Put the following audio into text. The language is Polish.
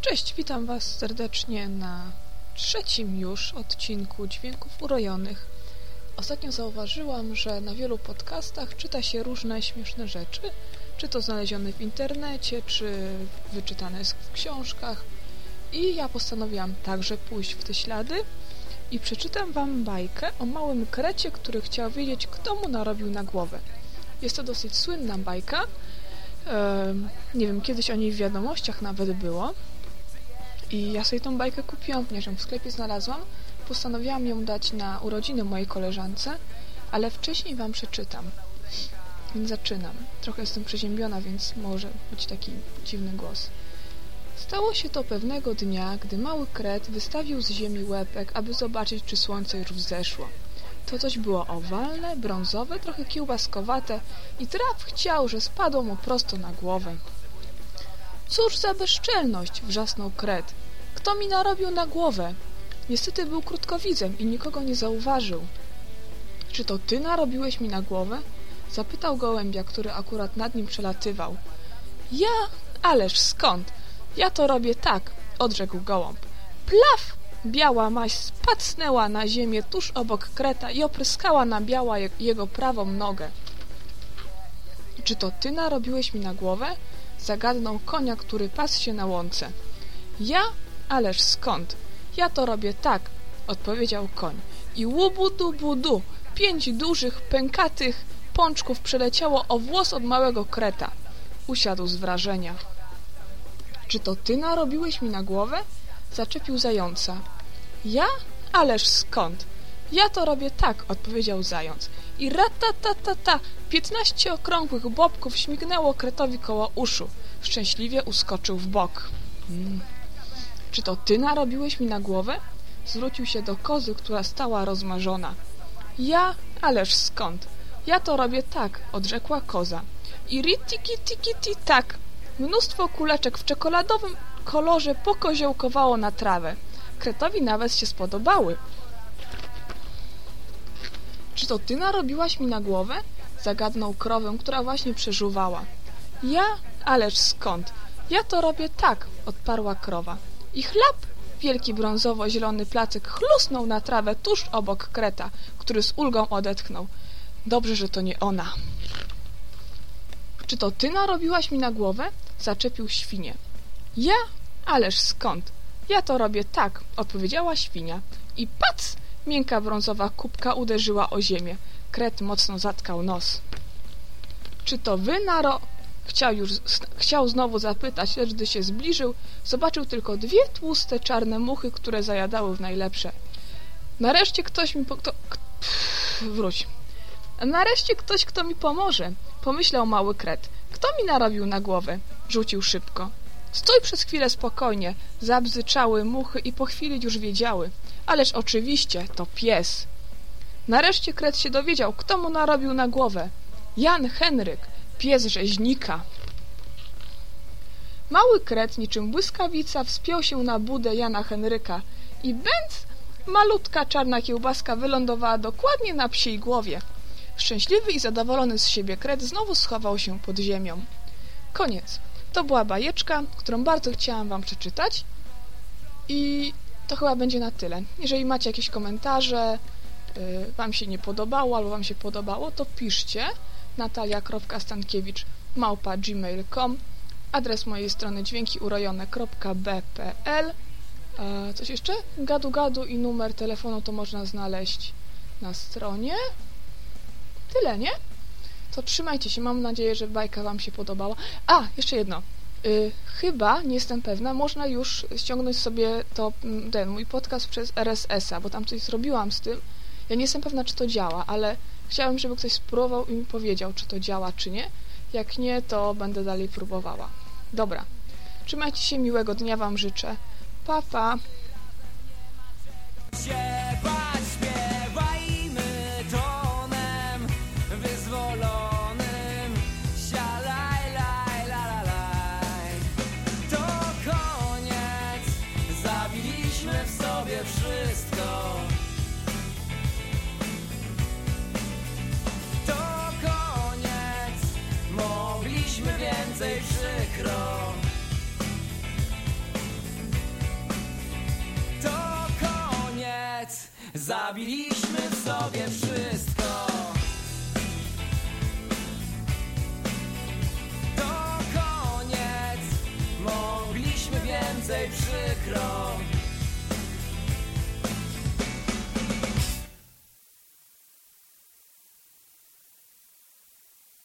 Cześć, witam Was serdecznie na trzecim już odcinku Dźwięków Urojonych. Ostatnio zauważyłam, że na wielu podcastach czyta się różne śmieszne rzeczy, czy to znalezione w internecie, czy wyczytane w książkach. I ja postanowiłam także pójść w te ślady i przeczytam Wam bajkę o małym krecie, który chciał wiedzieć, kto mu narobił na głowę. Jest to dosyć słynna bajka. nie wiem, kiedyś o niej w wiadomościach nawet było. I ja sobie tą bajkę kupiłam, ponieważ ją w sklepie znalazłam. Postanowiłam ją dać na urodziny mojej koleżance, ale wcześniej Wam przeczytam. Więc zaczynam. Trochę jestem przeziębiona, więc może być taki dziwny głos. Stało się to pewnego dnia, gdy mały kret wystawił z ziemi łepek, aby zobaczyć, czy słońce już wzeszło. To coś było owalne, brązowe, trochę kiełbaskowate i traf chciał, że spadło mu prosto na głowę. Cóż za bezczelność! wrzasnął kret. Kto mi narobił na głowę? Niestety był krótkowidzem i nikogo nie zauważył. Czy to ty narobiłeś mi na głowę? Zapytał gołębia, który akurat nad nim przelatywał. Ja? Ależ skąd? Ja to robię tak, odrzekł gołąb. Plaf! Biała maść spacnęła na ziemię tuż obok kreta i opryskała na biała je jego prawą nogę. Czy to ty narobiłeś mi na głowę? Zagadnął konia, który pasł się na łące. Ja? Ależ skąd? Ja to robię tak, odpowiedział koń. I łubu budu, pięć dużych, pękatych pączków przeleciało o włos od małego kreta. Usiadł z wrażenia. Czy to ty narobiłeś mi na głowę? Zaczepił zająca. Ja? Ależ skąd? Ja to robię tak, odpowiedział zając. I ratatatata, piętnaście okrągłych bobków śmignęło kretowi koło uszu. Szczęśliwie uskoczył w bok. Hmm. Czy to ty narobiłeś mi na głowę? Zwrócił się do kozy, która stała rozmarzona. Ja? Ależ skąd? Ja to robię tak, odrzekła koza. I ritiki tiki ti tak. Mnóstwo kuleczek w czekoladowym kolorze pokoziołkowało na trawę. Kretowi nawet się spodobały. To ty narobiłaś mi na głowę? Zagadnął krowę, która właśnie przeżuwała. Ja? Ależ skąd? Ja to robię tak, odparła krowa. I chlap! Wielki brązowo-zielony placek chlusnął na trawę tuż obok kreta, który z ulgą odetchnął. Dobrze, że to nie ona. Czy to ty narobiłaś mi na głowę? Zaczepił świnię. Ja? Ależ skąd? Ja to robię tak, odpowiedziała świnia. I pac! Miękka brązowa kubka uderzyła o ziemię. Kret mocno zatkał nos. Czy to wy naro... Chciał już chciał znowu zapytać, lecz gdy się zbliżył, zobaczył tylko dwie tłuste, czarne muchy, które zajadały w najlepsze. Nareszcie ktoś mi... Po... Kto... Wróć. Nareszcie ktoś, kto mi pomoże, pomyślał mały kret. Kto mi narobił na głowę? Rzucił szybko. Stój przez chwilę spokojnie. Zabzyczały muchy i po chwili już wiedziały. Ależ oczywiście, to pies. Nareszcie kret się dowiedział, kto mu narobił na głowę. Jan Henryk, pies rzeźnika. Mały kret niczym błyskawica wspiął się na budę Jana Henryka i bęc malutka czarna kiełbaska wylądowała dokładnie na psiej głowie. Szczęśliwy i zadowolony z siebie kret znowu schował się pod ziemią. Koniec. To była bajeczka, którą bardzo chciałam Wam przeczytać i to chyba będzie na tyle. Jeżeli macie jakieś komentarze, yy, Wam się nie podobało albo Wam się podobało, to piszcie natalia.stankiewicz gmail.com adres mojej strony dźwiękiurojone.bpl e, Coś jeszcze? Gadu gadu i numer telefonu to można znaleźć na stronie. Tyle, nie? To trzymajcie się, mam nadzieję, że bajka Wam się podobała. A, jeszcze jedno. Yy, chyba, nie jestem pewna, można już ściągnąć sobie to, mm, ten mój podcast przez RSS-a, bo tam coś zrobiłam z tym. Ja nie jestem pewna, czy to działa, ale chciałam, żeby ktoś spróbował i mi powiedział, czy to działa, czy nie. Jak nie, to będę dalej próbowała. Dobra. Trzymajcie się, miłego dnia Wam życzę. Pa, pa. wichrom To koniec. Zabiliśmy w sobie wszystko. To koniec. Mogliśmy więcej przykro.